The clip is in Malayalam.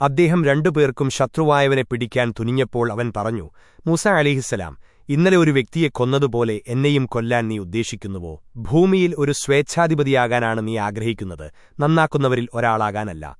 അദ്ദേഹം രണ്ടുപേർക്കും ശത്രുവായവനെ പിടിക്കാൻ തുനിഞ്ഞപ്പോൾ അവൻ പറഞ്ഞു മൂസ അലിഹിസലാം ഇന്നലെ ഒരു വ്യക്തിയെ കൊന്നതുപോലെ എന്നെയും കൊല്ലാൻ നീ ഉദ്ദേശിക്കുന്നുവോ? ഭൂമിയിൽ ഒരു സ്വേച്ഛാധിപതിയാകാനാണ് നീ ആഗ്രഹിക്കുന്നത്. നന്നാക്കുന്നവരിൽ ഒരാളാകാനല്ല.